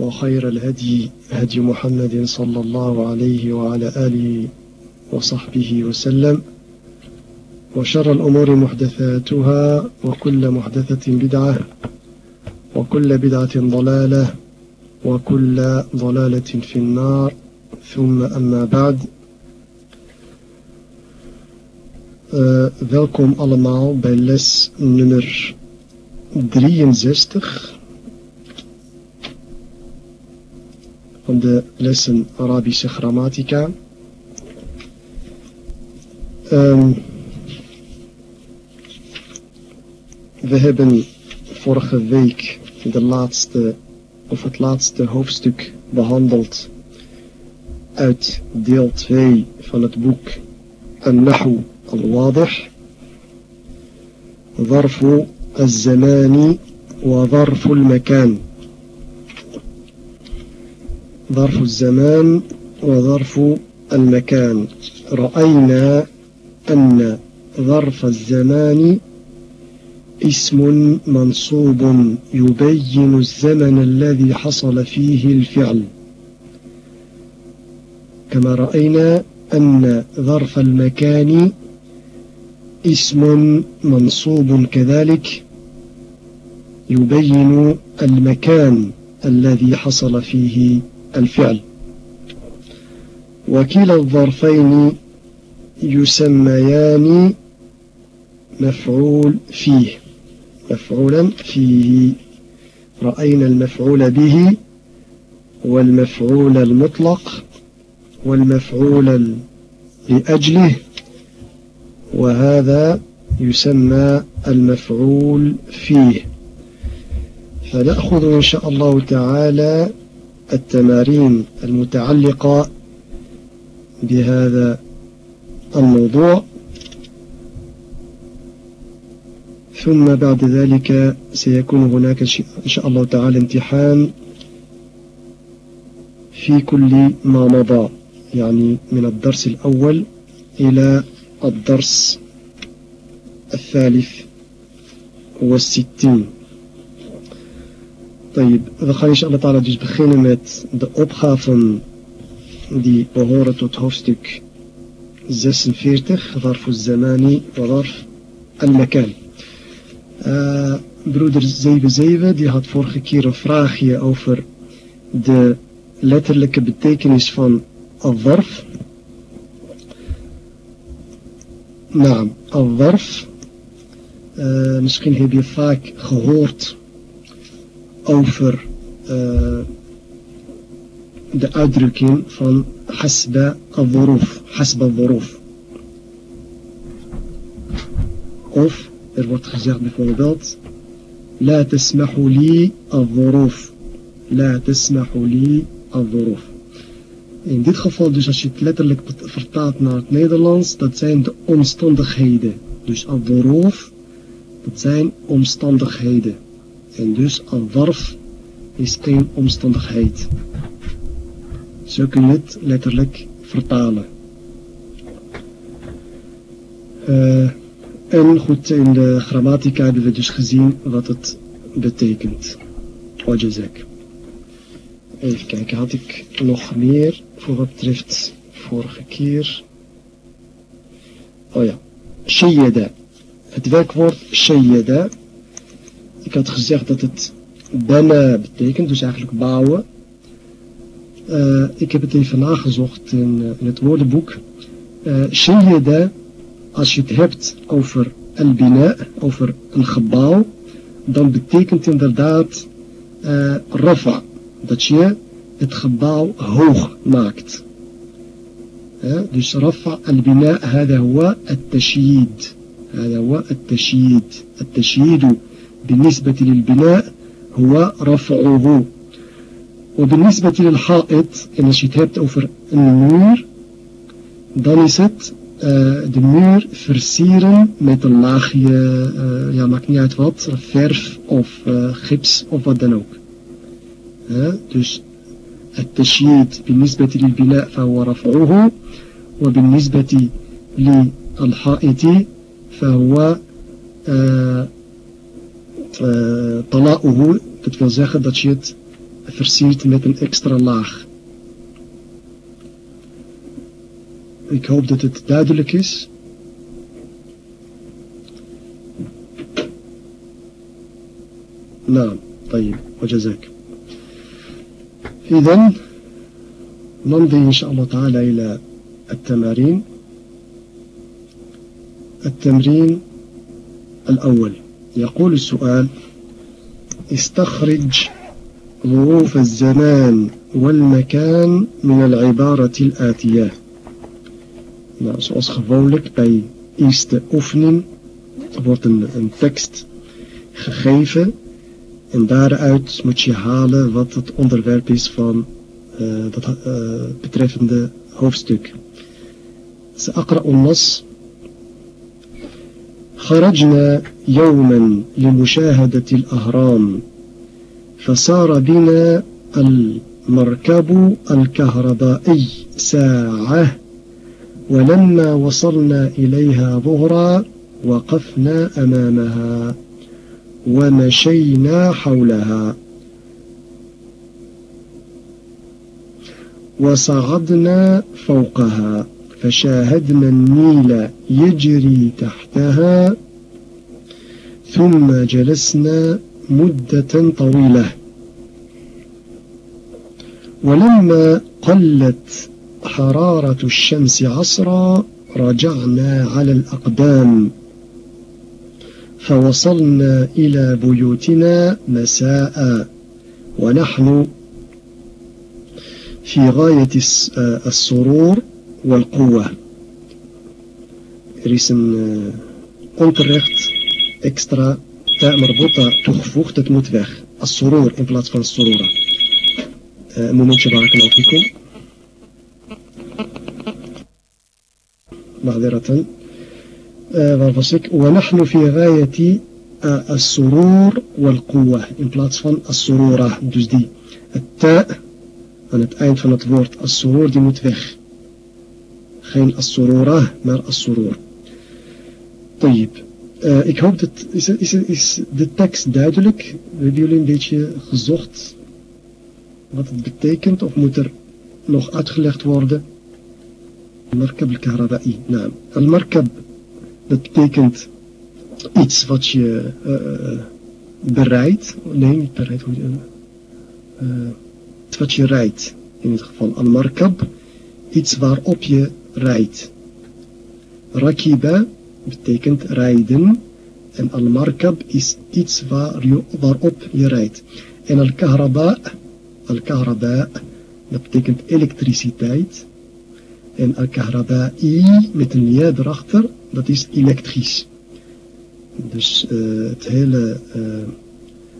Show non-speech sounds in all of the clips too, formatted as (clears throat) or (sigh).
وخير الهدي هدي محمد صلى الله عليه وعلى آله وصحبه وسلم. وشر الأمور محدثاتها وكل محدثة بدعة وكل بدعة ضلالة وكل ضلالة في النار. ثم أما بعد Uh, welkom allemaal bij les nummer 63 van de lessen Arabische grammatica. Um, we hebben vorige week de laatste of het laatste hoofdstuk behandeld uit deel 2 van het boek An-Nahu al-Wadih. ظرف الزمان وظرف المكان ظرف الزمان وظرف المكان. رأينا أن ظرف الزمان اسم منصوب يبين الزمن الذي حصل فيه الفعل. كما رأينا أن ظرف المكان اسم منصوب كذلك يبين المكان الذي حصل فيه الفعل. وكلا الظرفين يسميان مفعول فيه. مفعولا فيه. رأينا المفعول به والمفعول المطلق والمفعول لأجله وهذا يسمى المفعول فيه. فنأخذ إن شاء الله تعالى التمارين المتعلقة بهذا الموضوع. ثم بعد ذلك سيكون هناك إن شاء الله تعالى امتحان في كل ما مضى يعني من الدرس الأول إلى الدرس الثالث والستين. We gaan inshallah dus beginnen met de opgaven die behoren tot hoofdstuk 46, Warf zamani Warf al-Makan. Uh, broeder 77 die had vorige keer een vraagje over de letterlijke betekenis van al-Warf. Nou, al-Warf, eh, misschien heb je vaak gehoord over uh, de uitdrukking van hasba al-dhuruf. Hasba al-dhuruf. Of er wordt gezegd bijvoorbeeld لا تسمح لي الظروف لا تسمح لي الظروف In dit geval dus als je het letterlijk vertaalt naar het Nederlands, dat zijn de omstandigheden. Dus al-dhuruf, dat zijn omstandigheden. En dus al-dharf is geen omstandigheid. Zo kun je het letterlijk vertalen. Uh, en goed, in de grammatica hebben we dus gezien wat het betekent. Wajazak. Even kijken, had ik nog meer voor wat betreft vorige keer? Oh ja, shayyada. Het werkwoord shayyada. Ik had gezegd dat het bana betekent, dus eigenlijk bouwen. Uh, ik heb het even nagezocht in, uh, in het woordenboek. Uh, shayyada, als je het hebt over een bina, over een gebouw, dan betekent inderdaad uh, rafa dat je het gebouw hoog maakt. dus rafa al-bina هذا هو التشييد هذا هو التشييد التشييد بالنسبة للبناء هو رفعه. وبالنسبة للحائط إن شتابت أوفر النور دانست آه، دمير فرسيرا ميت اللاخية آه، يا ماكني عيد فرف أوف آه، خبس أوف ودنوك دوس التشييد بالنسبة للبناء فهو رفعه. وبالنسبة للحائط فهو طلاؤه dat wil zeggen dat je het versiert met een extra laag. Ik hoop dat het duidelijk is. نعم طيب وجزاك إذا نمضي إن شاء الله تعالى إلى التمارين التمرين الأول يقول السؤال استخرج ظروف الزمان والمكان من العبارة الآتية Nou, zoals gewoonlijk bij eerste oefening wordt een, een tekst gegeven en daaruit moet je halen wat het onderwerp is van uh, dat uh, betreffende hoofdstuk. سأقرأ النص خرجنا يوما لمشاهدة الأهرام فصار بنا المركب الكهربائي ساعة ولما وصلنا إليها ظهرا وقفنا أمامها ومشينا حولها. وصعدنا فوقها. فشاهدنا النيل يجري تحتها ثم جلسنا مدة طويلة. ولما قلت حرارة الشمس عصرا رجعنا على الأقدام. فوصلنا إلى بيوتنا مساء ونحن في غاية السرور. والقوة. er is een onterecht extra تاء مربوطة toegevoegd dat moet weg السرور in plaats van السرورة momentje بارك الله فيكم معذرة ونحن في غاية السرور والقوة in plaats van السرورة dus die التاء aan het eind van السرور die moet weg Geen Asurora, maar as-surur. Tayyip. Eh, ik hoop dat... Is, is, is de tekst duidelijk? Hebben jullie een beetje gezocht wat het betekent? Of moet er nog uitgelegd worden? Markab al-Karada'i. Nou, al-Markab, dat betekent iets wat je uh, bereidt. Nee, niet bereidt. Hoe, wat je rijdt. In het geval al-Markab. Iets waarop je rijdt. Rakiba betekent rijden en al-markab is iets waar je, waarop je rijdt. En al-kahraba al-kahraba dat betekent elektriciteit. En al-kahraba'i met een ja erachter, dat is elektrisch. Dus uh, het hele uh,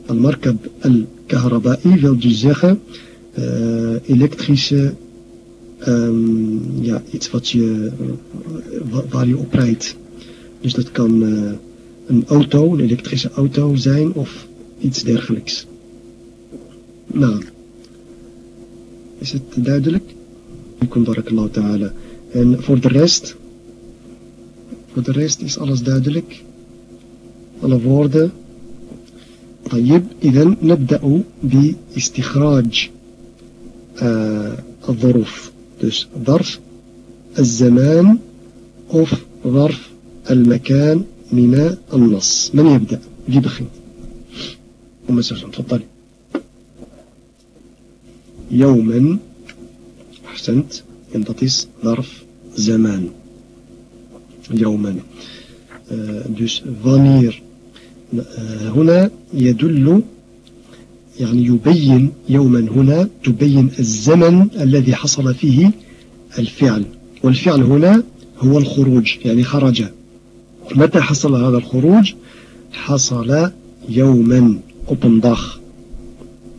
al-markab al-kahraba'i wil dus zeggen uh, elektrische, um, ja, iets wat je, waar je op rijdt. Dus dat kan uh, een auto, een elektrische auto zijn of iets dergelijks. Nou, is het duidelijk? Fikum barakallahu ta'ala. En voor de rest, voor de rest is alles duidelijk. Alle woorden. طيب إذا نبدأ باستخراج آه الظروف dus ظرف الزمان of ظرف المكان من النص من يبدأ wie begint. أم سلسل تفضلي يوما أحسنت is ظرف زمان يوما dus wanneer هنا يدل يعني يبين يوما هنا تبين الزمن الذي حصل فيه الفعل. والفعل هنا هو الخروج يعني خرج. متى حصل هذا الخروج؟ حصل يوما op een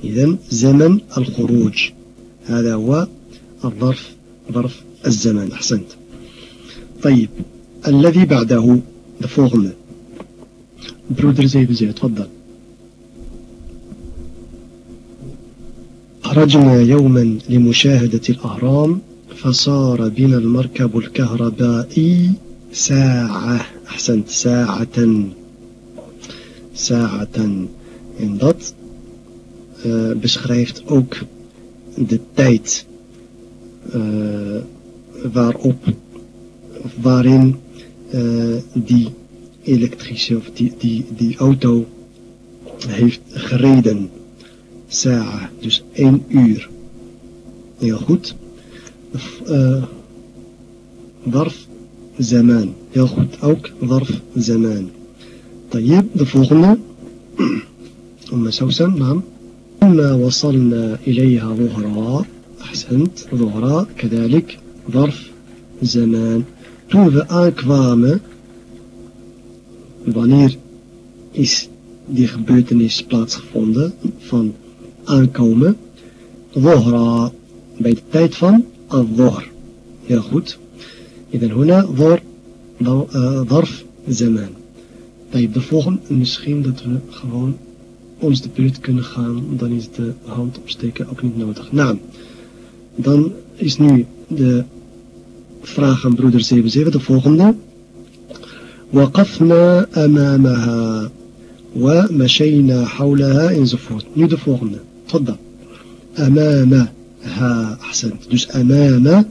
إذن زمن الخروج. هذا هو الظرف ظرف الزمان أحسنت. طيب الذي بعده volgende broeder زي تفضل. خرجنا يوما لمشاهدة الأهرام فصار بنا المركب الكهربائي ساعة. أحسنت ساعة. ساعة. إن ضط آه، beschrijft ook de tijd آه، waarop waarin آه، دي إلكتريشي دي, دي, دي أوتو. هيفت خريدن. Sa'a, dus één uur. Heel goed. Uh, ظرف زمان heel goed ook ظرف زمان طيب de volgende (clears throat) أم سوسن نعم لما وصلنا إليها ظهرا أحسنت ظهرا كذلك ظرف زمان toen we aankwamen wanneer is die gebeurtenis plaatsgevonden van aankomen ظهرا bij de tijd van al-dhuhr heel goed إذن هنا ظهر ظرف زمان طيب de volgende misschien dat we gewoon ons de beurt kunnen gaan dan is de hand opsteken ook niet nodig nou dan is nu de vraag aan broeder 77 de volgende وقفنا أمامها ومشينا حولها enzovoort nu de volgende تفضل. أمامها أحسنت. dus أمام.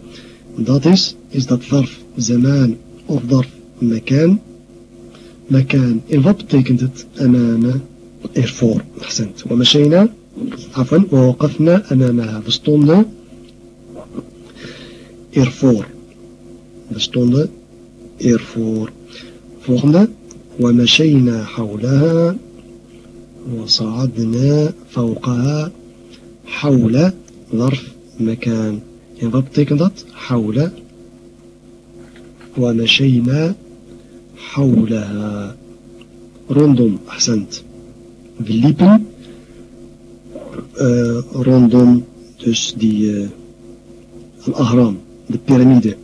Dat is is dat ظرف زمان of ظرف مكان. مكان. in wat أمام. ervoor أحسنت. ومشينا عفوا ووقفنا أمامها. We stonden ervoor we volgende ومشينا حولها. وصعدنا فوقها حول ظرف مكان. يعني ينضبط تكنضط حول. ومشينا حولها. روندوم أحسنت. بالليبن آه، روندوم دوس دي آه، الأهرام دي بيراميدة.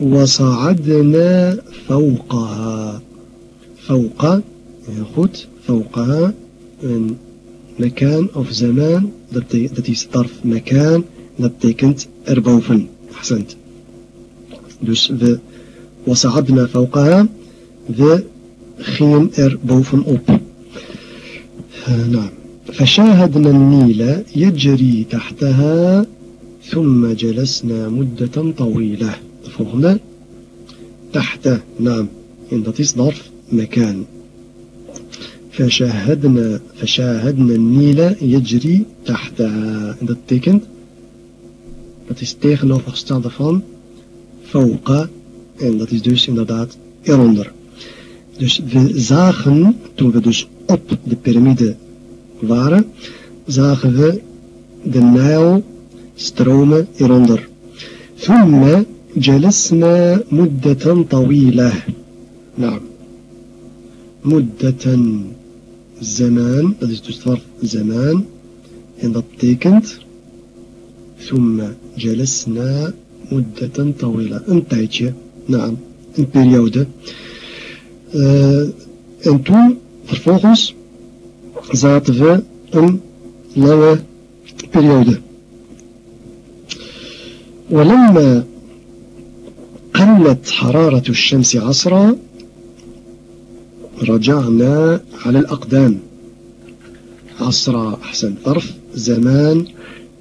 وصعدنا فوقها. فوق goed فوقها een مكان of زمان dat is tarf mekaan dat betekent erboven أحسنت. dus we وصعدنا فوقها we gingen er bovenop نعم. فشاهدنا النيل يجري تحتها ثم جلسنا مدة طويلة. volgende تحت. نعم. en dat is ظرف مكان. فشاهدنا فشاهدنا النيل يجري تحتها en dat betekent dat is tegenovergestelde van fauqa en dat is dus inderdaad eronder dus we zagen toen we dus op de piramide waren zagen we de Nijl stromen eronder ثم جلسنا مدة طويلة نعم مدة زمان غادي تصدر زمان. عند التيكنت. ثم جلسنا مدة طويلة. انتهيت نعم. ان بيريود ان فرفوخوس زات في ان لانا بيريود ولما قلت حرارة الشمس عصرا رجعنا على الأقدام. عصر أحسن طرف زمان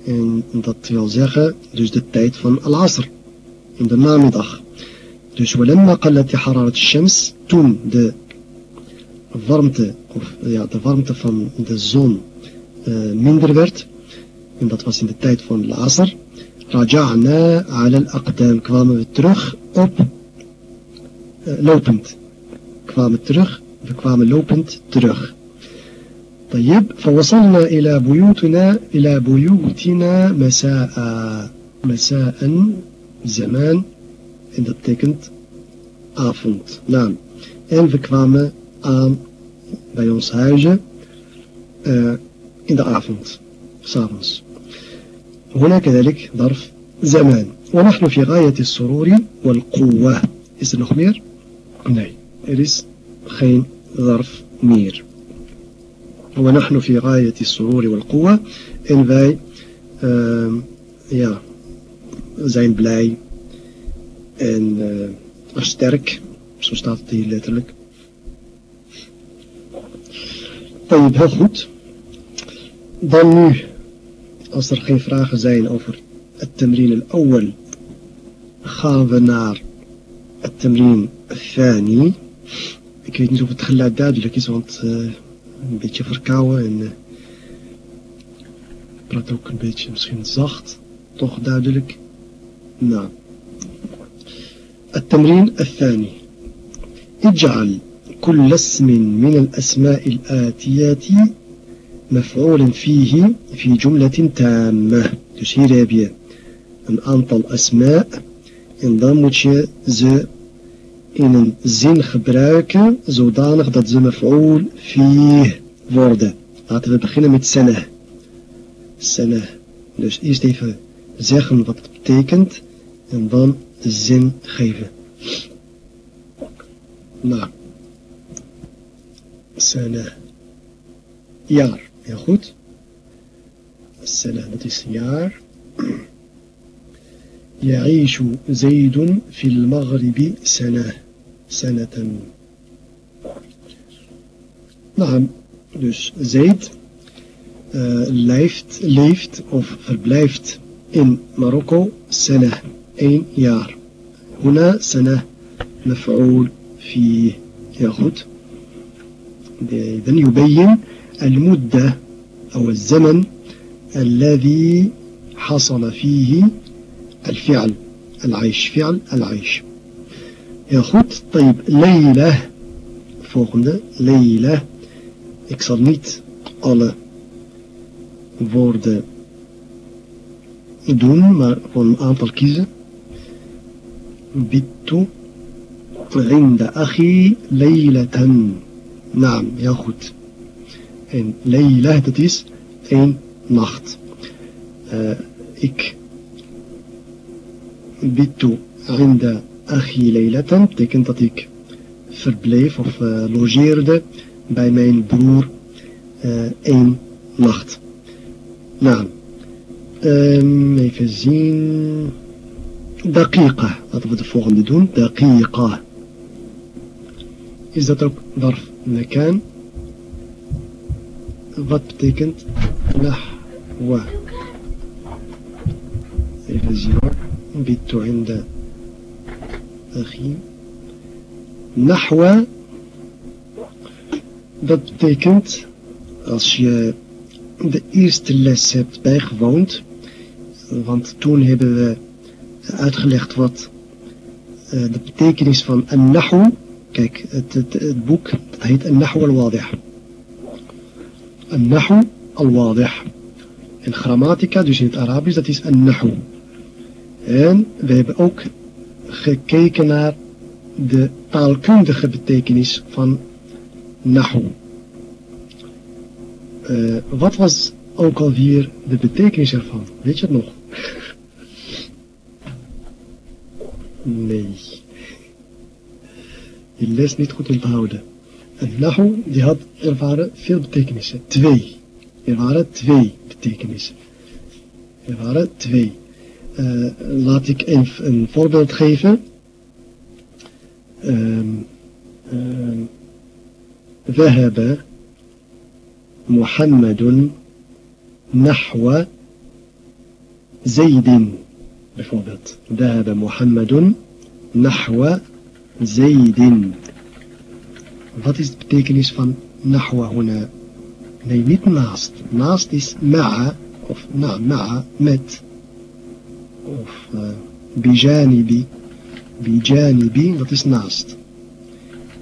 عند التوزيخة دوش دتايت فن العصر. عند النامضخ دوش ولما قلت حرارة الشمس تون د فرمت يا د فرمت فن د زون مندر ورد عند التوز عند فن العصر. رجعنا على الأقدام. كفامة بترخ أوب آه، لوبنت. كفامة ترخ we kwamen lopend terug طيب فوصلنا إلى بيوتنا إلى بيوتنا مساء مساء زمان en dat betekent avond naam en we kwamen aan bij ons huizen uh, in de avond, s'avonds. هنا كذلك ظرف زمان ونحن في غاية السرور والقوة is er nog meer? nee er is geen ظرف meer ونحن في غاية السرور والقوة en wij uh, ja, zijn blij en uh, sterk zo staat het hier letterlijk طيب heel goed dan nu als er geen vragen zijn over het temrin al-awwal gaan we naar het temrin al-thani ik weet niet of het geluid duidelijk is want uh, een beetje verkouden en uh, praat ook een beetje misschien zacht toch duidelijk nou التمرين الثاني اجعل كل اسم من الأسماء الآتية مفعول فيه في جملة تامة dus hier heb je een aantal asma en dan moet je ze in een zin gebruiken zodanig dat ze maf'ul fih worden. Laten we beginnen met sana. Sana. Dus eerst even zeggen wat het betekent en dan de zin geven. Nou. Sana. Jaar. Heel goed. Sana, dat is jaar. يعيش زيد في المغرب سنة سنة. نعم dus Zaid uh, leeft, leeft of verblijft in Marokko سنة één jaar. هنا سنة مفعول فيه يا goed إذن يبين المدة أو الزمن الذي حصل فيه الفعل العيش فعل العيش. Heel goed. Tayyip, Leila. Volgende, Leila. Ik zal niet alle woorden doen, maar gewoon een aantal kiezen. Bittu. Rinda Achi Leilatan. Naam, Ja goed. En Leila, dat is een nacht. Eh, ik. Bittu Rinda أخي ليلة تكن تطيك فربليف أو لوجيرد باي مين برور أين نخت نعم. ميفزين دقيقة. أتفضل فوغن دون. دقيقة. إذا ترك ظرف مكان. Wat betekent nahwa? Even zien hoor. Bittu أخي نحو dat betekent als je de eerste les hebt bijgewoond want toen hebben we uitgelegd wat uh, de betekenis van een nahu kijk het, het, het boek dat heet een nahu al-wadih een nahu al-wadih en grammatica dus in het Arabisch dat is een nahu en we hebben ook gekeken naar de taalkundige betekenis van nahu. Uh, wat was ook alweer de betekenis ervan? Weet je het nog? nee. Je les niet goed onthouden. En nahu, die had, er waren veel betekenissen. Twee. Er waren twee betekenissen. Er waren twee. Eh, laat ik even een voorbeeld geven. Uh, we hebben Mohammedun nahwa Zaydin bijvoorbeeld. We hebben Mohammedun nahwa Zaydin. Wat is de betekenis van nahwa huna? Nee, niet naast. Naast is ma'a of na ma'a met of uh, bijanibi bijanibi, dat is naast.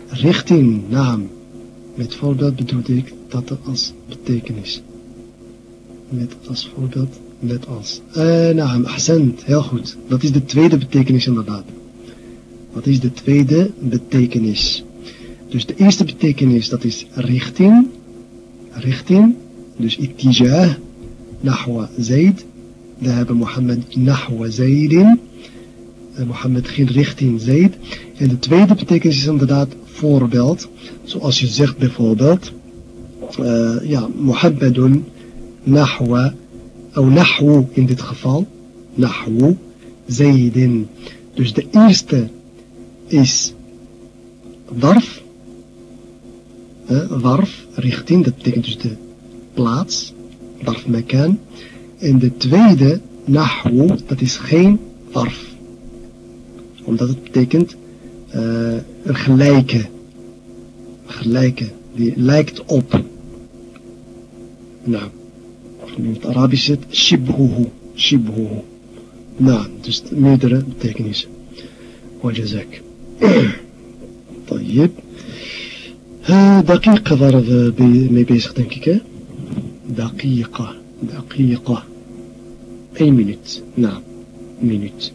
Richting naam. Met voorbeeld bedoel ik dat als betekenis. Met als voorbeeld, met als. Uh, naam, accent, heel goed. Dat is de tweede betekenis inderdaad. Wat is de tweede betekenis? Dus de eerste betekenis, dat is richting. Richting. Dus ittijah, nahwa zaid. ذهب محمد نحو زيد Mohammed ging richting Zaid. En de tweede betekenis is inderdaad voorbeeld. Zoals je zegt bijvoorbeeld. Uh, ja, Muhammadun nahwa. Of nahwu in dit geval. Nahwu Zaidin. Dus de eerste is warf. Uh, warf, richting. Dat betekent dus de plaats. Warf mekan. En de tweede, nahwu, dat is geen warf omdat het betekent uh, een gelijke. Een gelijke. Die lijkt op. Nou. In het Arabisch zit shibhuhu. Shibhuhu. Nou, dus meerdere betekenissen. وجزاك (clears throat) طيب دقيقة waar we mee bezig denk ik hè دقيقة دقيقة 1 minuut nou minuut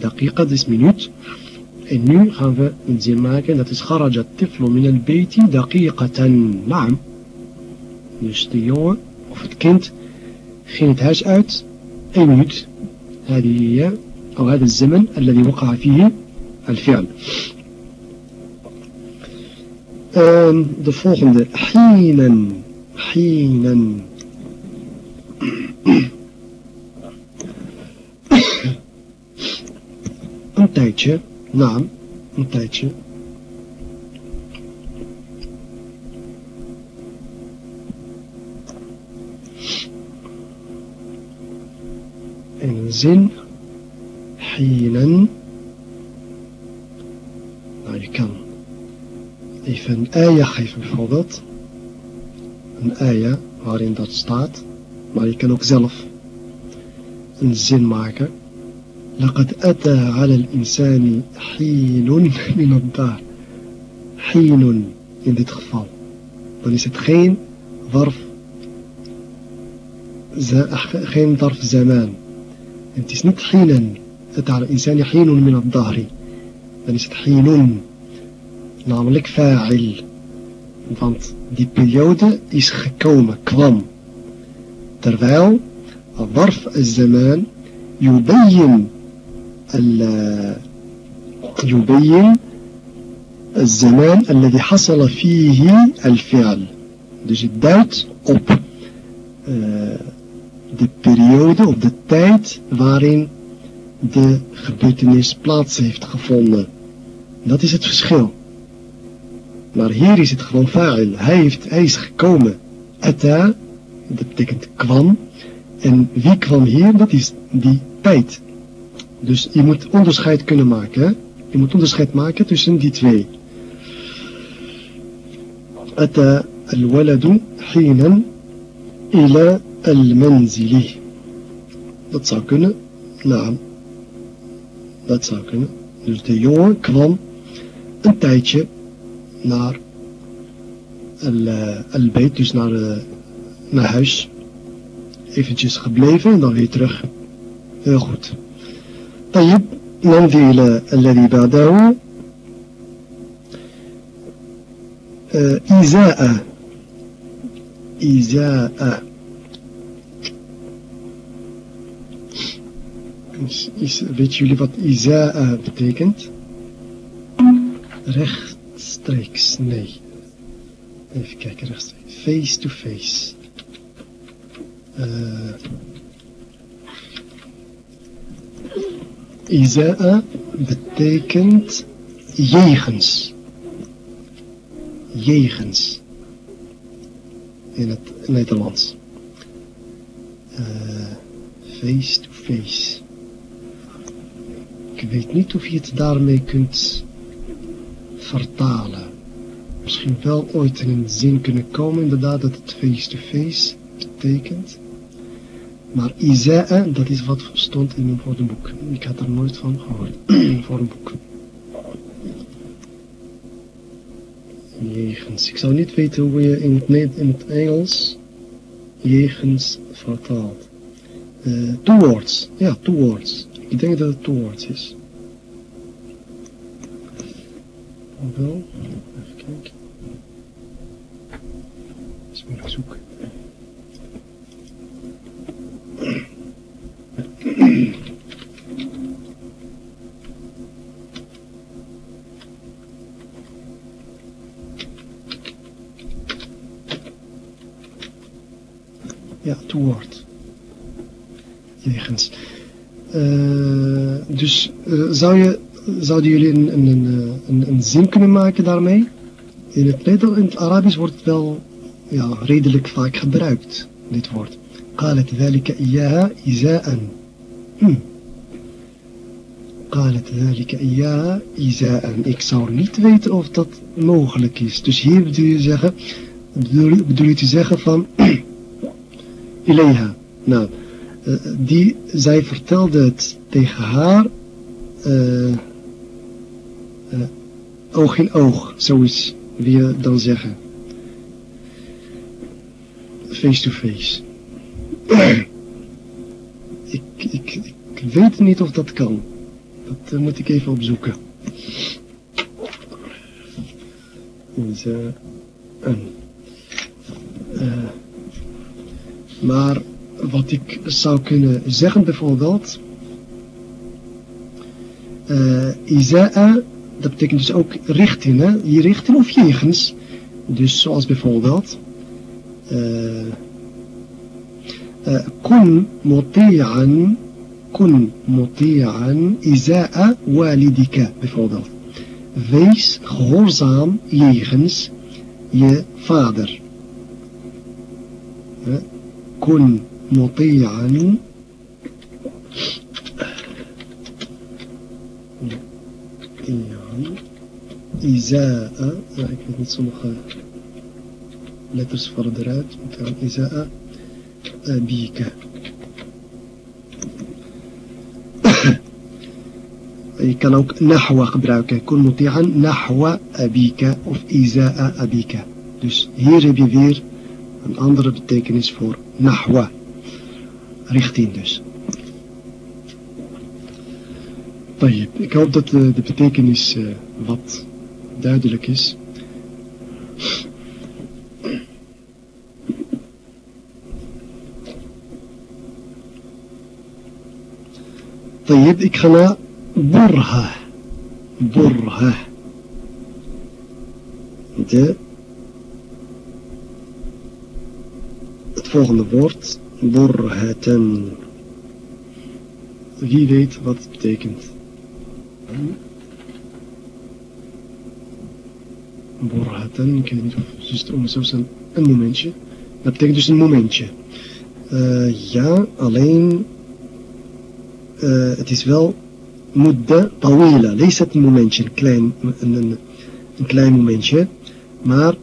daqiqa, dus minuut. En nu gaan we een zin maken. Dat is kharaja tiflu min al-bayti daqiqatan. Naam. Dus de jongen of het kind ging het huis uit. 1 minuut. هذه هي أو هذا الزمن الذي وقع فيه الفعل. de volgende. حينا حينا Een tijdje, naam, een tijdje. een zin, hienen. Nou, je kan even een eia geven bijvoorbeeld. Een eia waarin dat staat. Maar je kan ook zelf een zin maken. لقد أتى على الإنسان حين من الدار حين in dit geval dan is het geen ظرف geen ظرف زمان het is niet حين أتى على الإنسان حين من الظهر dan is het حين namelijk fa'il want die periode is gekomen kwam terwijl ظرف الزمان يبين يبين الزمان الذي حصل فيه الفعل dus het duidt op uh, de periode of de tijd waarin de gebeurtenis plaats heeft gevonden. Dat is het verschil. Maar hier is het gewoon fa'il. Hij, heeft, hij is gekomen. Ata, dat betekent kwam. En wie kwam hier, dat is die tijd. Dus je moet onderscheid kunnen maken. Hè? Je moet onderscheid maken tussen die twee. Het al-waladu hinan ila al-manzili. Dat zou kunnen. Naam. Dat zou kunnen. Dus de jongen kwam een tijdje naar eh, al-bayt, dus naar eh, naar huis eventjes gebleven en dan weer terug heel goed طيب نمضي إلى الذي بعده إزاء إزاء Weet jullie wat Isa'a betekent? Rechtstreeks, nee. Even kijken, rechtstreeks. Face to face. Uh, Iza'a betekent jegens. Jegens. In het Nederlands. Uh, face to face. Ik weet niet of je het daarmee kunt vertalen. Misschien wel ooit in een zin kunnen komen, inderdaad, dat het face to face betekent. Maar Isa'a, dat is wat stond in mijn woordenboek. Ik had er nooit van gehoord. voor een boek. Jegens. Ik zou niet weten hoe je in het, Engels jegens vertaalt. Uh, towards. Ja, towards. Ik denk dat het towards is. Wel, even kijken. Eens moeilijk zoeken. Ja, towards. Jegens. Uh, dus uh, zou je, zouden jullie een, een, een, een, zin kunnen maken daarmee? In het, in het Arabisch wordt het wel ja, redelijk vaak gebruikt, dit woord. قالت ذلك إياها إزاء. Hm. قالت ذلك إياها إزاء. Ik zou niet weten of dat mogelijk is. Dus hier bedoel je zeggen, bedoel, bedoel je te zeggen van (clears throat) Ileha. Nou, uh, die, zij vertelde het tegen haar uh, uh, oog in oog, zoiets wil je dan zeggen. Face to face. ik, ik, ik weet niet of dat kan. Dat uh, moet ik even opzoeken. Dus, maar wat ik zou kunnen zeggen bijvoorbeeld. Isa'a, dat betekent dus ook richten, je richten of jegens. Dus zoals bijvoorbeeld... Eh, eh, kun moti'an, kun moti'an iza'a walidika, bijvoorbeeld. Wees gehoorzaam jegens je vader. Eh, kun moti'an Iza'a. Ja, ik weet niet, sommige letters vallen eruit. gaan. Iza'a. Abika. Je kan ook nahwa gebruiken. Kun muti'an nahwa eh, abika of iza'a abika. Eh, eh, dus hier heb je weer een andere betekenis voor nahwa. Richting dus. Ik hoop dat de, betekenis wat duidelijk is. طيب ik ga naar burha. Burha. De, het volgende woord Burhatan. Wie weet wat het betekent? Burhatan, ik weet niet of zuster om een, een momentje. Dat betekent dus een momentje. Uh, ja, alleen uh, het is wel mudda tawila. Lees het een momentje, een klein, een, een, klein momentje, maar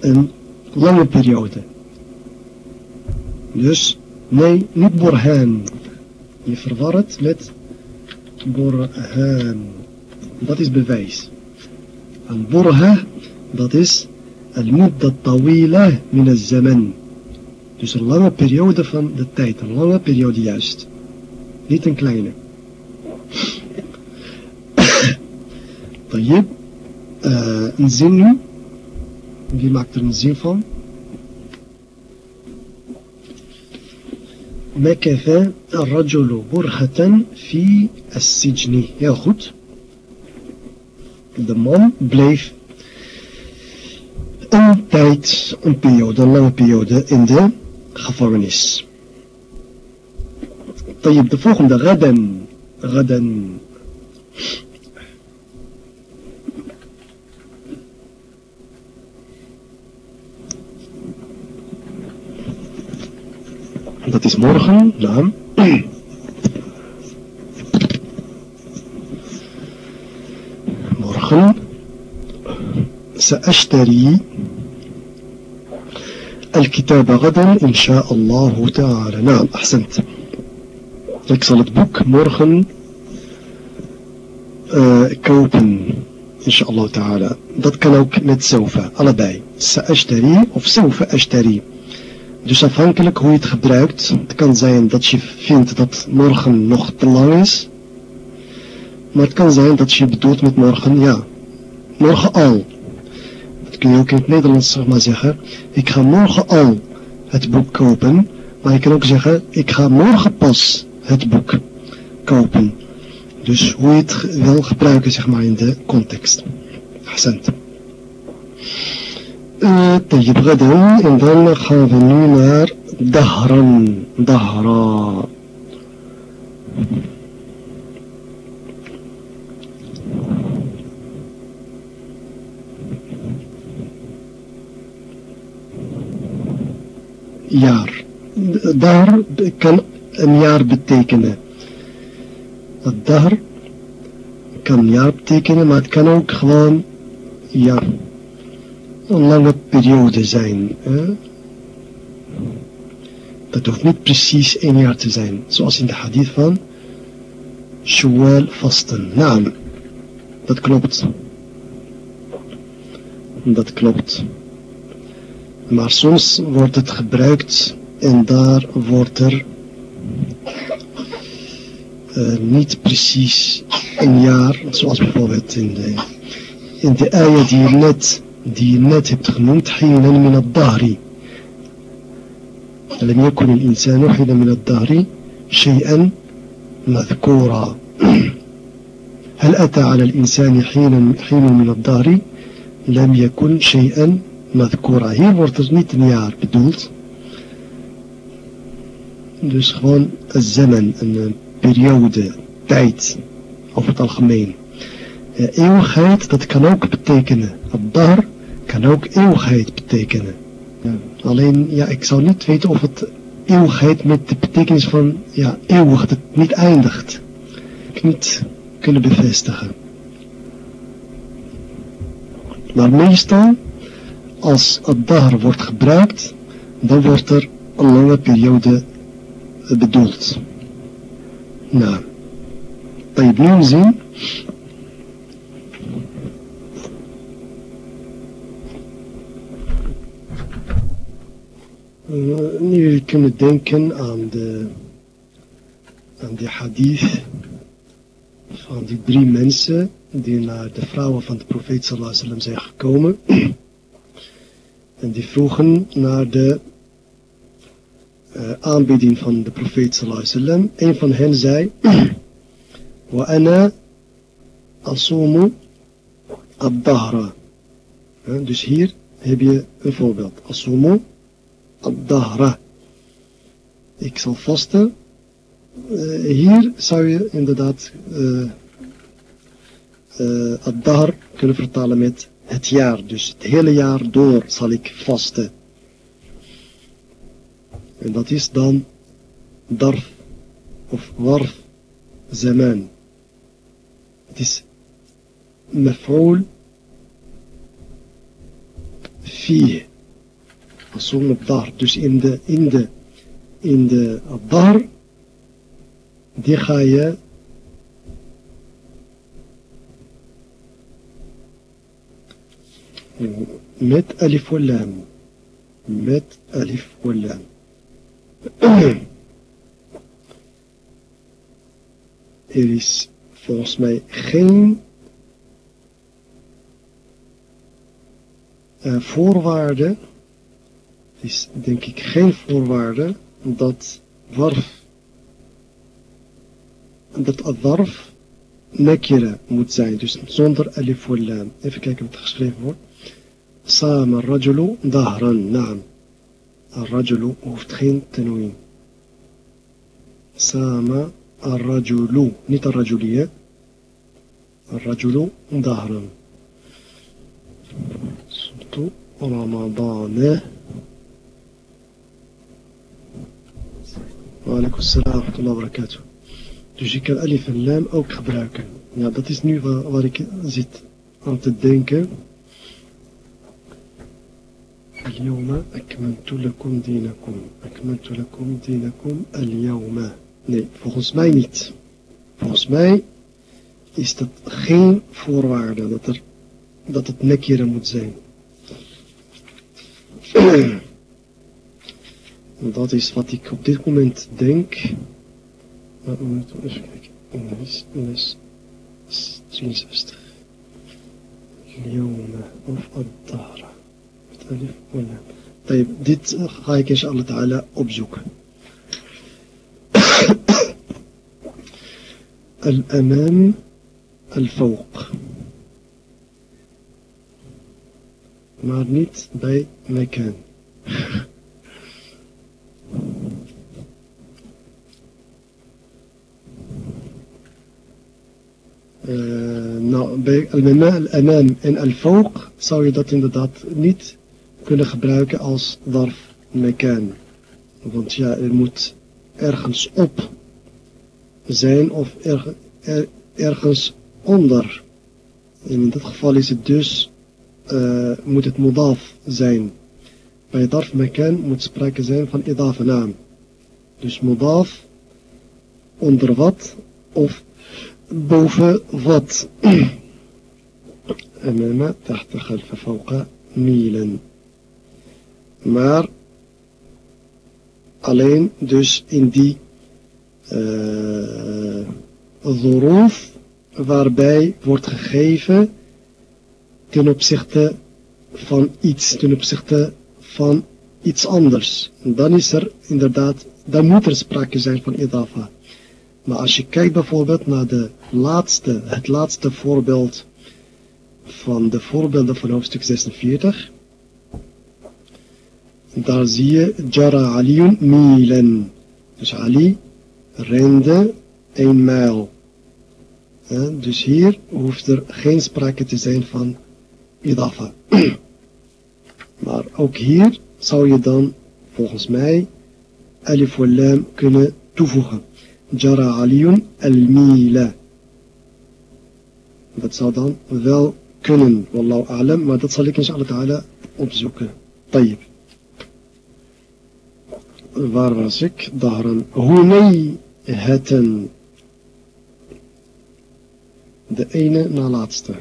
een lange periode. Dus, nee, niet Burhan. Je verwart met Burhan. Dat is bewijs. Een Burha, dat is al-mudda tawila min al-zaman. Dus een lange periode van de tijd. Een lange periode juist. Niet een kleine. طيب uh, een zin nu. Wie maakt er een zin van? مكث الرجل برهة في السجن heel goed de man bleef een tijd, een periode, een lange periode in de gevangenis. طيب de volgende غدا غدا Dat is morgen, naam. سأشتري الكتاب غدا إن شاء الله تعالى نعم أحسنت Ik zal het boek morgen uh, kopen. Inshallah ta'ala. Dat kan ook met sofa. Allebei. Sa'ashtari of sofa ashtari. Dus afhankelijk hoe je het gebruikt, het kan zijn dat je vindt dat morgen nog te lang is. Maar het kan zijn dat je bedoelt met morgen, ja, morgen al. Dat kun je ook in het Nederlands zeg maar zeggen. Ik ga morgen al het boek kopen. Maar je kan ook zeggen, ik ga morgen pas het boek kopen. Dus hoe je het wil gebruiken zeg maar in de context. Accent. طيب غدا إن dan gaan we nu naar دهرا دهرا Jaar. Daar kan een jaar betekenen. Het daar kan jaar betekenen, maar het kan ook gewoon ja, een lange periode zijn. Hè? Dat hoeft niet precies één jaar te zijn. Zoals in de hadith van Shawwal vasten. Nou, dat klopt. Dat klopt. Maar soms wordt het gebruikt en daar wordt er uh, niet precies een jaar, zoals bijvoorbeeld in de, in de ayah die je net, die je net hebt genoemd, حينا من الظهر لم يكن الإنسان حين من الدهر شيئا مذكورا هل أتى على الإنسان حين, حين من الدهر لم يكن شيئا madkura. Hier wordt dus niet een jaar bedoeld. Dus gewoon een zaman, een periode, tijd, over het algemeen. Ja, eeuwigheid, dat kan ook betekenen. Abdar kan ook eeuwigheid betekenen. Ja. Alleen, ja, ik zou niet weten of het eeuwigheid met de betekenis van ja, eeuwig, dat niet eindigt. Ik niet kunnen bevestigen. Maar meestal als het dahr wordt gebruikt, dan wordt er een lange periode bedoeld. Nou, kan je nu zien? Eh, nu kunnen denken aan de, aan de hadith van die drie mensen die naar de vrouwen van de profeet sallallahu alaihi zijn gekomen. En die vroegen naar de uh, aanbieding van de profeet sallallahu alaihi wasallam. Een van hen zei, (clears throat) wa ana asumu ad-dahra. Dus hier heb je een voorbeeld. Asumu ad-dahra. Ik zal vasten. Uh, hier zou je inderdaad uh, ad-dahr kunnen vertalen met het jaar. Dus het hele jaar door zal ik vasten. En dat is dan darf of warf zaman. Het is maf'ul fih. Asum op dar. Dus in de, in de, in de dar, die ga je met alif lam Met alif lam er is volgens mij geen uh, voorwaarde, is denk ik geen voorwaarde, dat warf, dat adwarf nekere moet zijn, dus zonder alif lam. Even kijken wat er geschreven wordt. صام الرجل ظهرا نعم. الرجل hoeft geen تنوين. صام الرجل. niet الرجلية الرجل ظهرا صمت رمضان. وعليكم السلام ورحمة الله وبركاته. Dus je kan alif en lam ook gebruiken. Ja, dat is nu waar. اليوم أكملت لكم دينكم أكملت لكم دينكم اليوم Nee, volgens mij niet. Volgens mij is dat geen voorwaarde dat, er, dat het nekjeren moet zijn. (clears throat) dat is wat ik op dit moment denk. Maar we moeten even kijken. Les, les 63. اليوم of الدار ألف ولا طيب ديت هايك إن شاء الله تعالى أبزوك (coughs) الأمام الفوق. مارنيت باي مكان Uh, nou, bij al mijn naam en al volk zou je dat inderdaad niet kunnen gebruiken als darf mekan. Want ja, er moet ergens op zijn of er, er, ergens onder. En in dit geval is het dus, uh, moet het modaf zijn. Bij darf mekan moet sprake zijn van idafa naam. Dus modaf onder wat of boven wat. أمام تحت خلف فوق ميلا maar alleen dus in die uh, waarbij wordt gegeven ten opzichte van iets, ten opzichte van iets anders. Dan is er inderdaad, dan moet er sprake zijn van idafa. Maar als je kijkt bijvoorbeeld naar de laatste, het laatste voorbeeld van de voorbeelden van hoofdstuk 46, daar zie je Jara Aliun Milen. Dus Ali rende een mijl. Dus hier hoeft er geen sprake te zijn van idafa. Maar ook hier zou je dan volgens mij alif lam kunnen toevoegen. Jara Aliun al-Mila. Dat zou dan wel kunnen, والله أعلم, maar dat zal ik إن شاء الله تعالى opzoeken. طيب. ظهر راسك ظهرا هنيهة. de één na laatste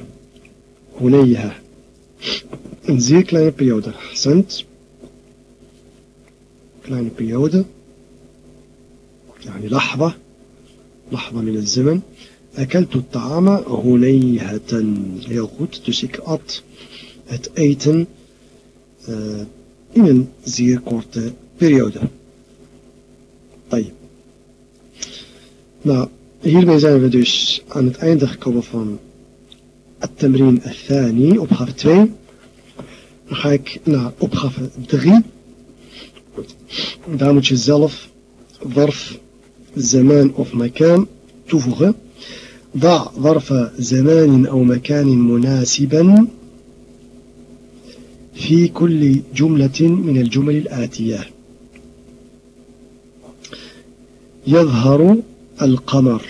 هنيهة een zeer kleine periode. حسنت. kleine periode. يعني لحظة. لحظة من الزمن. أكلت الطعام هنيهة. يوخد تسيك أط. هت أيتن. آه، إن زير كورت periode. طيب nou hiermee zijn we dus aan het einde gekomen van التمرين الثاني opgave 2 dan ga ik naar opgave 3 daar moet je zelf ظرف زمان of مكان toevoegen ضع ظرف زمان أو مكان مناسبا في كل جملة من الجمل الآتية يظهر القمر.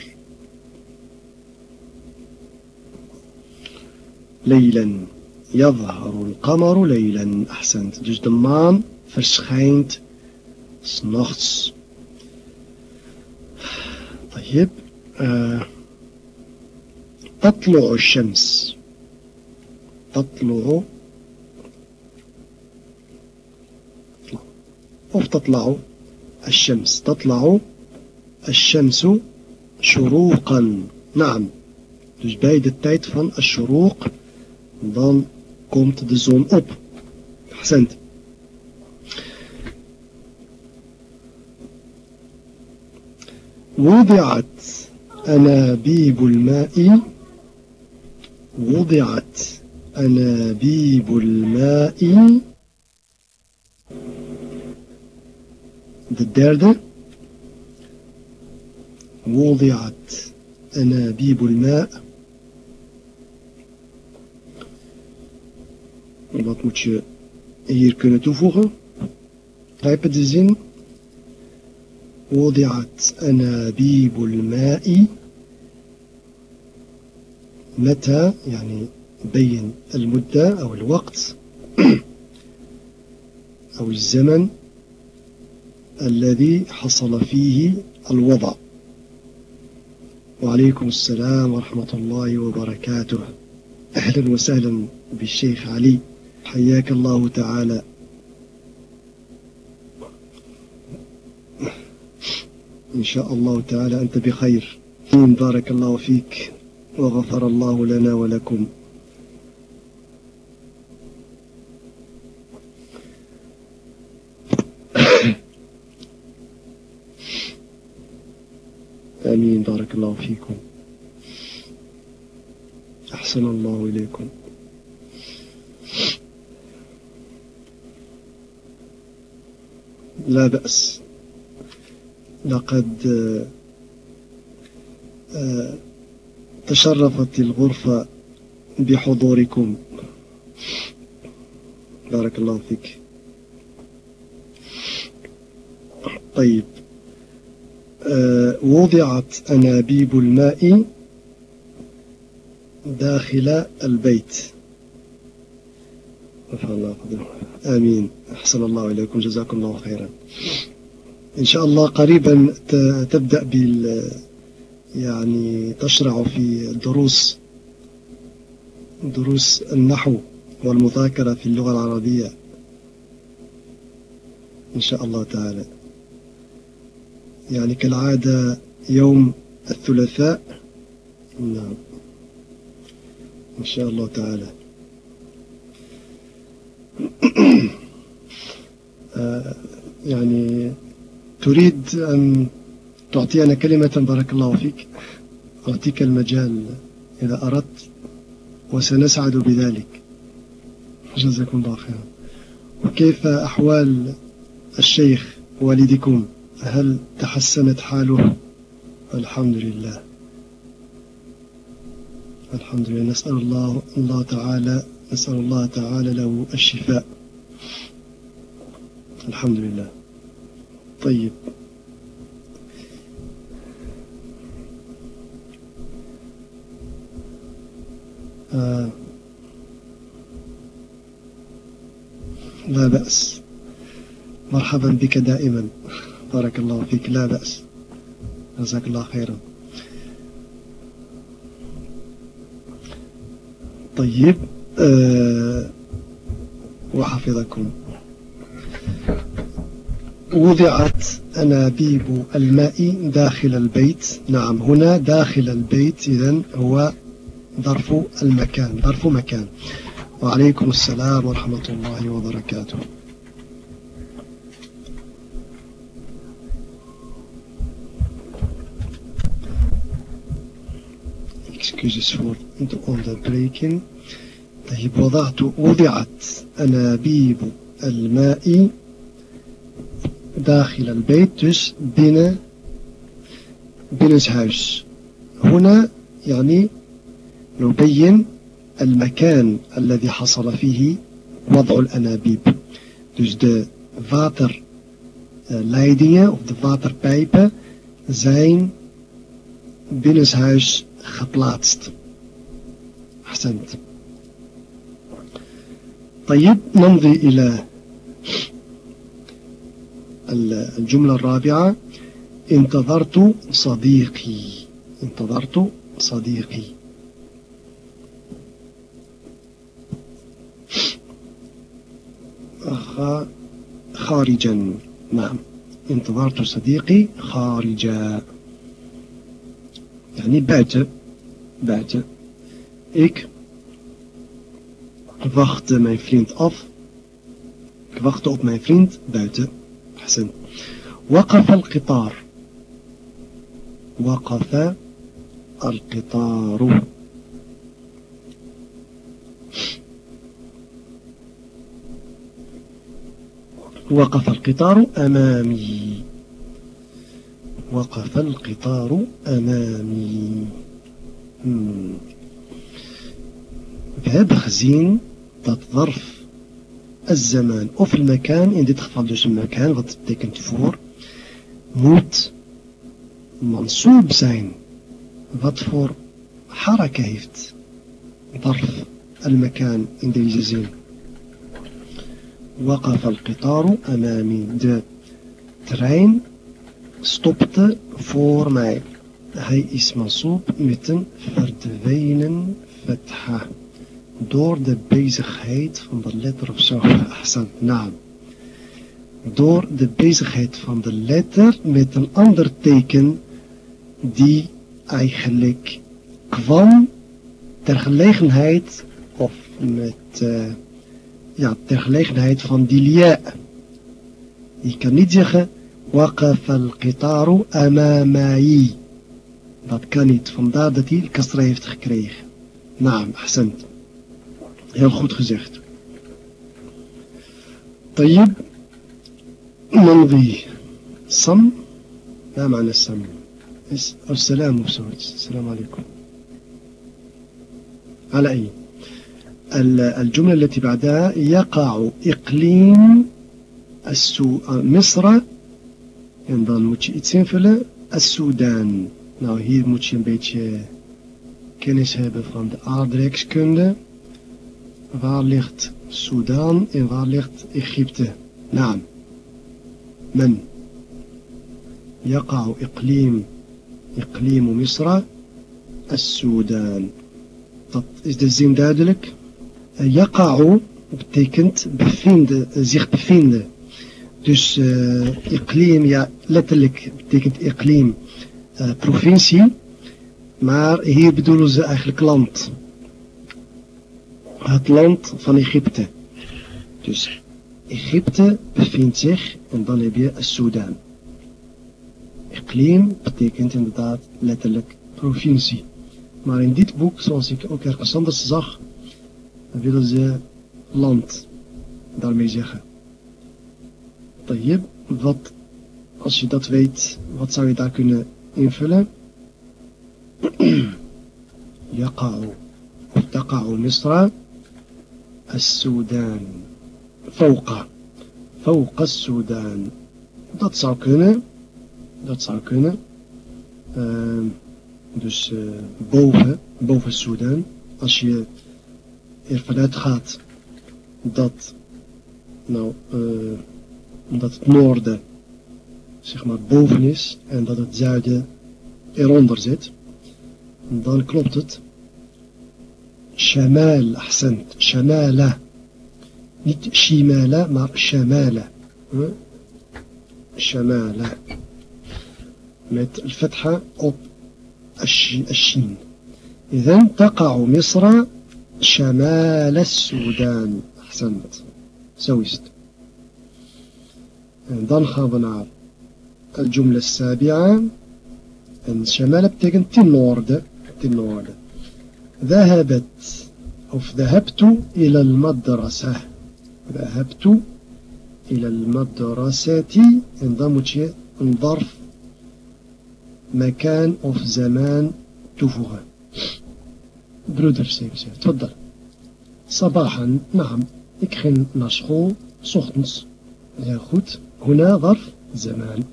ليلا يظهر القمر ليلا. أحسنت. de maan verschijnt s'nachts طيب آه تطلع الشمس. تطلع. of تطلع الشمس. تطلع. الشمس شروقا. نعم. dus bij de tijd van الشروق. dan komt de zon op Accent. وضعت أنابيب الماء. وضعت أنابيب الماء. Derde. وضعت أنابيب الماء. Wat moet je hier kunnen toevoegen Grijpen de zin وضعت أنابيب الماء. متى؟ يعني بين المدة أو الوقت. أو الزمن الذي حصل فيه الوضع. وعليكم السلام ورحمة الله وبركاته. أهلا وسهلا بالشيخ علي. حياك الله تعالى. إن شاء الله تعالى أنت بخير. بارك الله فيك وغفر الله لنا ولكم آمين بارك الله فيكم أحسن الله إليكم. لا بأس. لقد تشرفت الغرفة بحضوركم. بارك الله فيك. طيب. آه، وضعت أنابيب الماء داخل البيت. الله آمين. أحسن الله إليكم. جزاكم الله خيرا. إن شاء الله قريبا تبدأ بال يعني تشرع في دروس دروس النحو والمذاكرة في اللغة العربية. إن شاء الله تعالى. يعني كالعادة يوم الثلاثاء. نعم. إن شاء الله تعالى. (clears throat) آه، يعني تريد أن تعطينا كلمة بارك الله فيك؟ أعطيك المجال إذا أردت وسنسعد بذلك. جزاكم الله خيرا. وكيف أحوال الشيخ والدكم؟ هل تحسنت حاله الحمد لله. الحمد لله. نسأل الله الله تعالى نسأل الله تعالى له الشفاء. الحمد لله. طيب. آه. لا بأس. مرحبا بك دائما. بارك الله فيك. لا بأس. جزاك الله خيرا. طيب أه وحفظكم. وضعت أنابيب الماء داخل البيت. نعم هنا داخل البيت إذن هو ظرف المكان ظرف مكان. وعليكم السلام ورحمة الله وبركاته. Excuses for the onderbreking طيب وضعت وضعت أنابيب الماء داخل البيت dus binnen binnenshuis هنا يعني نبين المكان الذي حصل فيه وضع الأنابيب dus de waterleidingen of de waterpijpen zijn binnenshuis geplaatst. أحسنت. طيب نمضي إلى الجملة الرابعة. انتظرت صديقي. انتظرت صديقي. خارجا. نعم. انتظرت صديقي خارجا. يعني buiten buiten ik wachtte mijn vriend af ik wachtte op mijn vriend buiten حسن وقف القطار وقف القطار وقف القطار أمامي وقف القطار أمامي. فهذا خزين ظرف. الزمان. أو في المكان إن دي تخفض لش المكان غطتكن تفور موت. منصوب زين غطفور حركة هفت ظرف. المكان. إن دي الجزين وقف القطار أمامي. ده ترين. Stopte voor mij hij is mansoob met een verdwenen fatha door de bezigheid van de letter of zo. (laughs) Naam. Door de bezigheid van de letter met een ander teken die eigenlijk kwam ter gelegenheid of met uh, ja, ter gelegenheid van die lia. Je kan niet zeggen وقف القطار أمامي dat kan niet vandaar dat hij kastra heeft gekregen naam. طيب نمضي صم؟ لا معنى السم السلام السلام عليكم. على أي؟ الجملة التي بعدها يقع إقليم. مصر en dan moet je iets invullen السودان nou hier moet je een beetje kennis hebben van de aardrijkskunde waar ligt Sudan en waar ligt Egypte naam من يقع إقليم إقليم مصر السودان dat is de zin duidelijk يقع betekent bevinden, zich bevinden. Dus uh, iklim, ja, letterlijk betekent iklim uh, provincie. Maar hier bedoelen ze eigenlijk land. Het land van Egypte. Dus Egypte bevindt zich en dan heb je Sudan. Iklim betekent inderdaad letterlijk provincie. Maar in dit boek, zoals ik ook ergens anders zag, willen ze land daarmee zeggen. Tayyib, wat, als je dat weet, wat zou je daar kunnen invullen? يقع تقع مصر السودان فوق فوق السودان dat zou kunnen dat zou kunnen uh, dus uh, boven boven Sudan als je ervan uitgaat dat, nou, uh, Dat het noorden zeg maar boven is en dat het zuiden eronder zit, dan klopt het. Shamal, ahsant, shamala. Niet shimala, maar shamala. Shamala. Met الفتحة op الشين إذن تقع مصر شمال السودان أحسنت zo is het en dan gaan we naar الجملة السابعة en شمال betekent ten noorden ten noorden ذهبت of ذهبت إلى المدرسة ذهبت إلى المدرسة en dan moet je een ظرف مكان of زمان toevoegen heeft ze. Tfaddal. Sabahan, naam. Ik ging naar school, s ochtends. Heel goed. هنا ظرف زمان.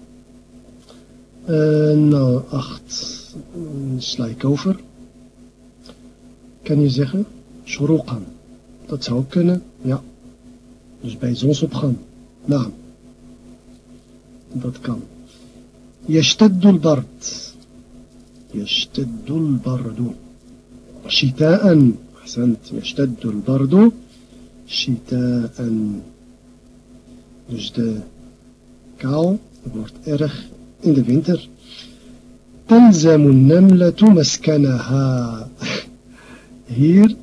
آه، نو أخت سلاي كوفر. كان يزيخ شروقا. تتوكن يا دوز بي زون نعم. دات كان يشتد البرد. يشتد البرد. شتاء. أحسنت. يشتد البرد. شتاء. دوز kou wordt erg in de winter. تلزم النملة مسكنها Hier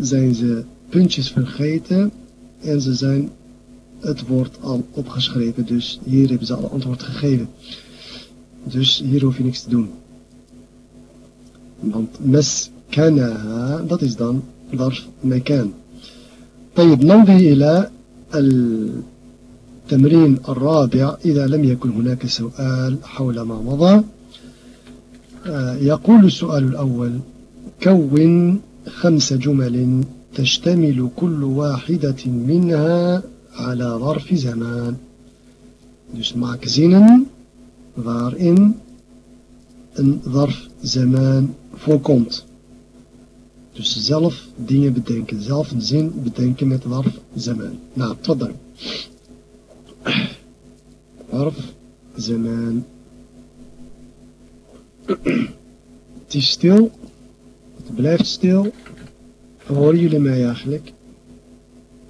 zijn ze puntjes vergeten en ze zijn het woord al opgeschreven. Dus hier hebben ze al antwoord gegeven. Dus hier hoef je niks te doen. Want mes مكانها dat is dan ظرف مكان طيب نمضي إلى التمرين الرابع إذا لم يكن هناك سؤال حول ما مضى يقول السؤال الأول كون خمس جمل تشتمل كل واحدة منها على ظرف زمان Dus maak zinnen waarin een ظرف زمان voorkomt. Dus zelf dingen bedenken, zelf een zin bedenken met warf zaman. Nou, tot dan. (coughs) عرف زمان. (coughs) تي بلاف تبلايف ستيل هوريو لما ياخلك؟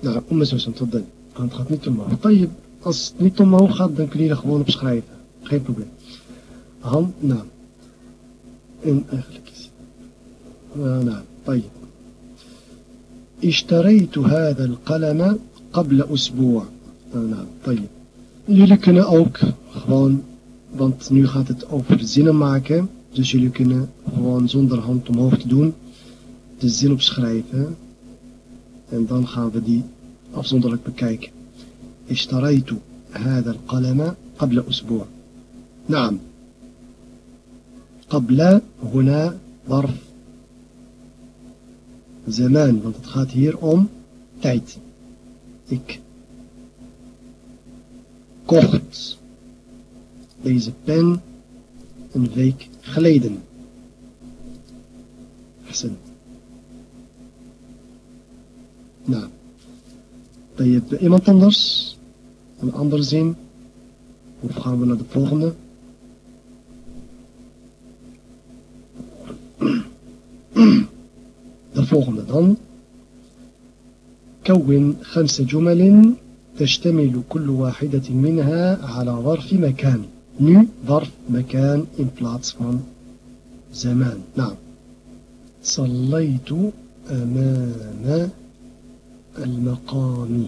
نعم قم سوسن تفضل. أنا تخط نيتو طيب als het niet omhoog gaat dan kunnen jullie gewoon opschrijven geen probleem هم نعم. إن أخلك. آه، نعم. طيب. اشتريت هذا القلم قبل أسبوع. نعم طيب jullie kunnen ook gewoon want nu gaat het over zinnen maken dus jullie kunnen gewoon zonder hand omhoog te doen de zin opschrijven en dan gaan we die afzonderlijk bekijken اشتريت هذا القلم قبل أسبوع نعم قبل هنا ظرف zaman, want het gaat hier om tijd. Ik kocht deze pen een week geleden. Hassan. Nou, dan je iemand anders, een andere zin. Of gaan we naar de volgende? De volgende dan. كون خمس جمل تشتمل كل واحدة منها على ظرف مكان nu ظرف مكان in plaats van زمان نعم صليت أمام المقام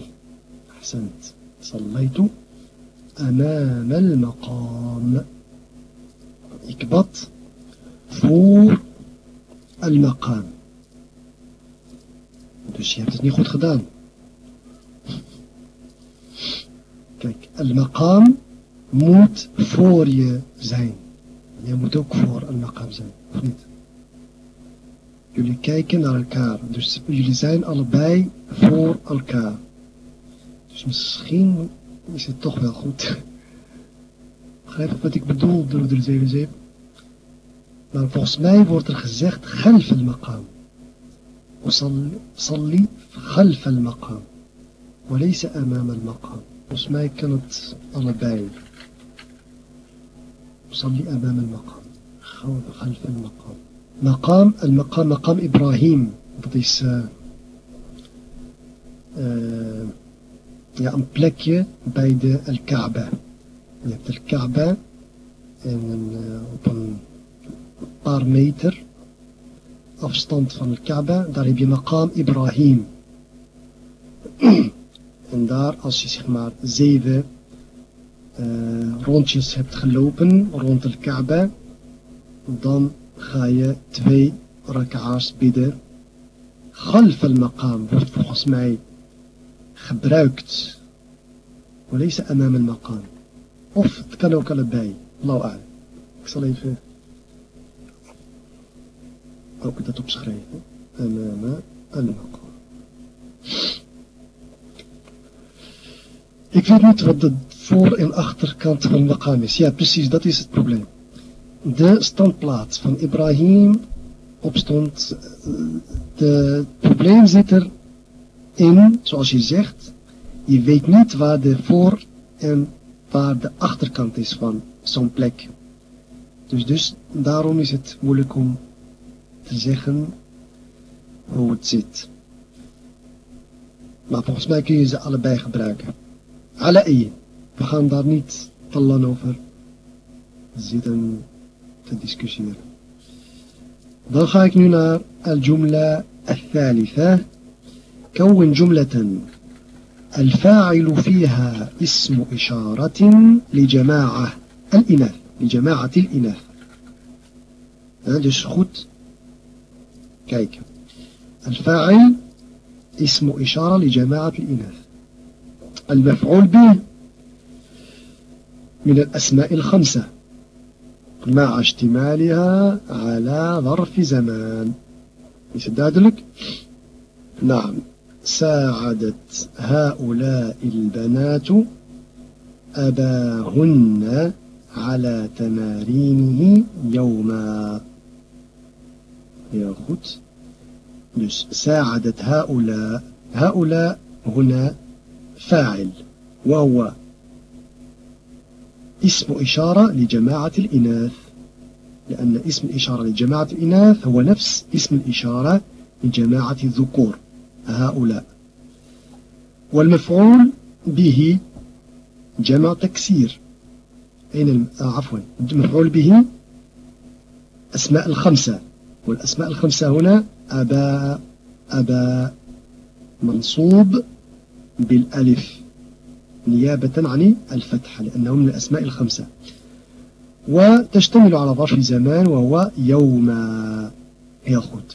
أحسنت صليت أمام المقام إكبط فور المقام Dus je hebt het. Kijk, al-maqam moet voor je zijn. Je moet ook voor al-maqam zijn, of niet? Jullie kijken naar elkaar. Dus jullie zijn allebei voor elkaar. Dus misschien is het toch wel goed. Begrijp je wat ik bedoel, door de zeven Maar volgens mij wordt er gezegd, gelf al-maqam. صلي خلف المقام وليس أمام المقام volgens mij kan het allebei صلي أمام المقام المقام مقام المقام مقام إبراهيم dat is uh, uh, ja, een plekje bij de Al-Kaaba. Je hebt Al-Kaaba en een, uh, op een paar meter afstand van Al-Kaaba, daar heb je maqam Ibrahim. en daar, als je zeg maar zeven uh, rondjes hebt gelopen rond Al-Kaaba, dan ga je twee rak'a's bidden. Galf al-maqam wordt volgens mij gebruikt. وليس أمام المقام of het kan ook allebei Allah a'lam ik zal even ook dat opschrijven. Amama al-maqam. Ik weet niet wat de voor- en achterkant van maqam is. Ja, precies, dat is het probleem. De standplaats van Ibrahim opstond. De probleem zit er in, zoals je zegt, je weet niet waar de voor- en waar de achterkant is van zo'n plek. Dus, dus daarom is het moeilijk om te zeggen hoe het zit. Maar volgens mij kun je ze allebei gebruiken. على إيه فخان دار نيت طلا نوفر. زيدا تديسكشير خايك كنيونار الجملة الثالثة. كون جملة الفاعل فيها اسم إشارة لجماعة الإناث لجماعة الإناث. هذا الشخوت كايك. الفاعل اسم إشارة لجماعة الإناث. المفعول به من الأسماء الخمسة مع اشتمالها على ظرف زمان. لك نعم. ساعدت هؤلاء البنات أباهن على تمارينه يوما. goed. Dus ساعدت هؤلاء هؤلاء هنا فاعل وهو اسم إشارة لجماعة الإناث. لأن اسم الإشارة لجماعة الإناث هو نفس اسم الإشارة لجماعة الذكور هؤلاء. والمفعول به جمع تكسير. أين عفوا المفعول به أسماء الخمسة. والأسماء الخمسة هنا أبا أبا منصوب بالألف نيابة عن الفتحة لأنه من الأسماء الخمسة وتشتمل على ظرف زمان وهو يوم يا خود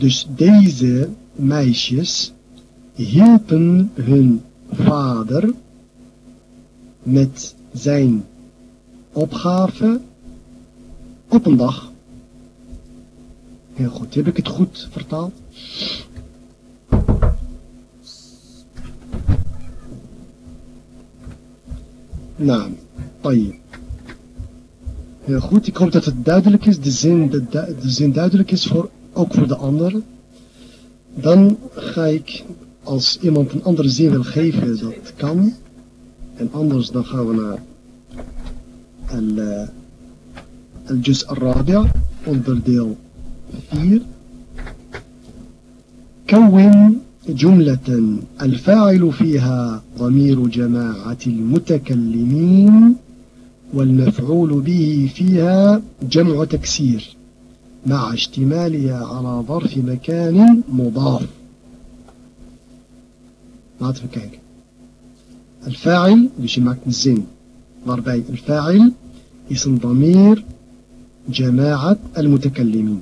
دوش ديز مايشيس هيلبن هن فادر مت زين opgave op een dag. Heel goed, heb? Nou, Tayyib. Heel goed, ik hoop dat het duidelijk is, de zin, de, de zin duidelijk is, voor, ook voor de anderen. Dan ga ik, als iemand een andere zin wil geven, dat kan. En anders dan gaan we naar Al-Jus eh, al Arabia, onderdeel 4. Kawin جملة الفاعل فيها ضمير جماعة المتكلمين والمفعول به فيها جمع تكسير مع اشتمالها على ظرف مكان مضاف. we kijken الفاعل maakt een zin waarbij الفاعل een ضمير جماعة المتكلمين.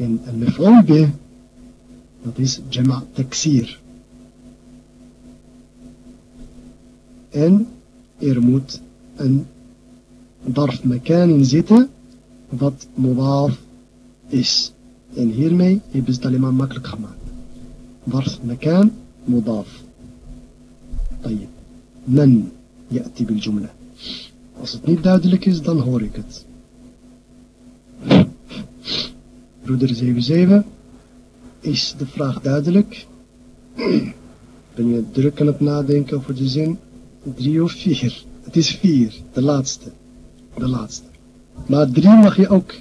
المفعول به dat is جمع تكسير en er moet een darf mekanin zitten wat mudaf is. En hiermee hebben ze het alleen maar makkelijk gemaakt. Darf mekan mudaf. طيب من يأتي بالجملة als het niet duidelijk is dan hoor ik het broeder 77 is de vraag duidelijk ben je druk aan het nadenken over de zin 3 of 4 het is 4 de laatste de laatste. Maar drie mag je ook.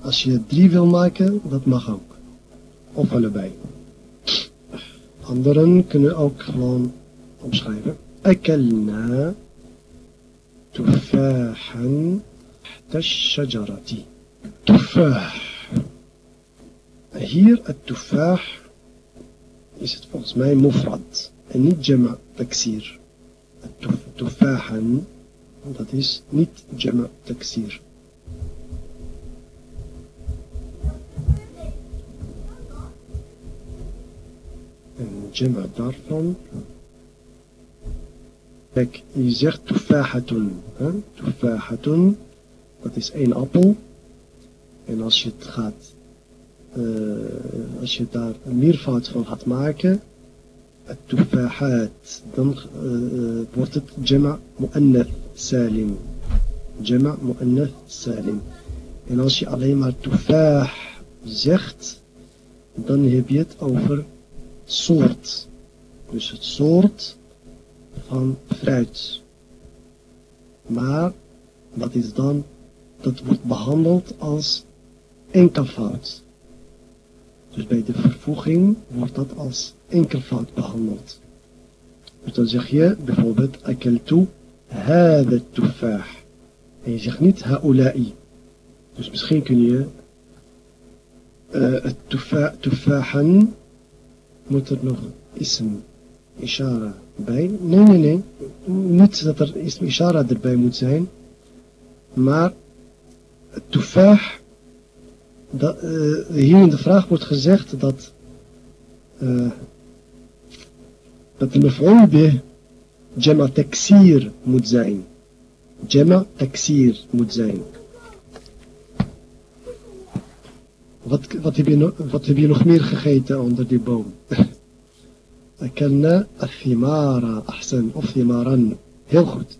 Als je drie wil maken, dat mag ook. Of allebei. Anderen kunnen ook gewoon opschrijven. أكلنا تفاحا تحت الشجرة تفاح Hier het tufah is het volgens mij mufrad en niet jama taksir. Tufahan dat is niet jama taksir. En jama daarvan. Kijk, je zegt tufahatun. Tufahatun, dat is één appel. En als je het gaat, uh, als je daar een meervoud van gaat maken, التفاحات dan uh, wordt het jama mu'annath salim. Jama mu'annath salim. En als je alleen maar tufah zegt, dan heb je het over soort. Dus het soort van fruit. Maar dat is dan, dat wordt behandeld als enkelvoud. Dus bij de vervoeging wordt dat als enkelvoud behandeld. Dus dan zeg je bijvoorbeeld akeltu hada tufah. En je zegt niet haula'i. Dus misschien kun je eh, het uh, tufahan moet er nog ism ishara bij. Nee, nee, nee. Niet dat er ism ishara erbij moet zijn. Maar het tufah dat, eh, hier in de vraag wordt gezegd dat, uh, dat de mevrouw Jema Jemma moet zijn. Jemma taxir moet zijn. Wat, wat, heb je, wat heb je nog meer gegeten onder die boom? Akelna afimara, ahsan, of thimaran. Heel goed.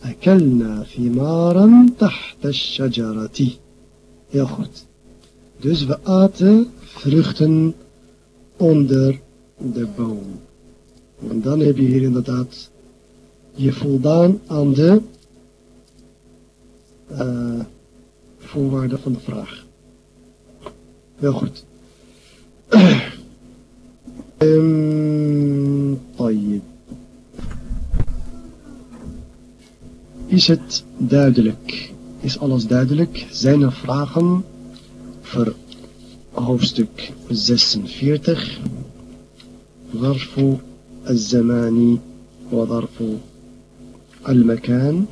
Akelna thimaran tahta shajarati. Heel goed dus we aten vruchten onder de boom en dan heb je hier inderdaad je voldaan aan de uh, voorwaarden van de vraag. Heel goed. (clears throat) um, Is het duidelijk? Is alles duidelijk? Zijn er vragen voor hoofdstuk 46? ظرف الزمان وظرف المكان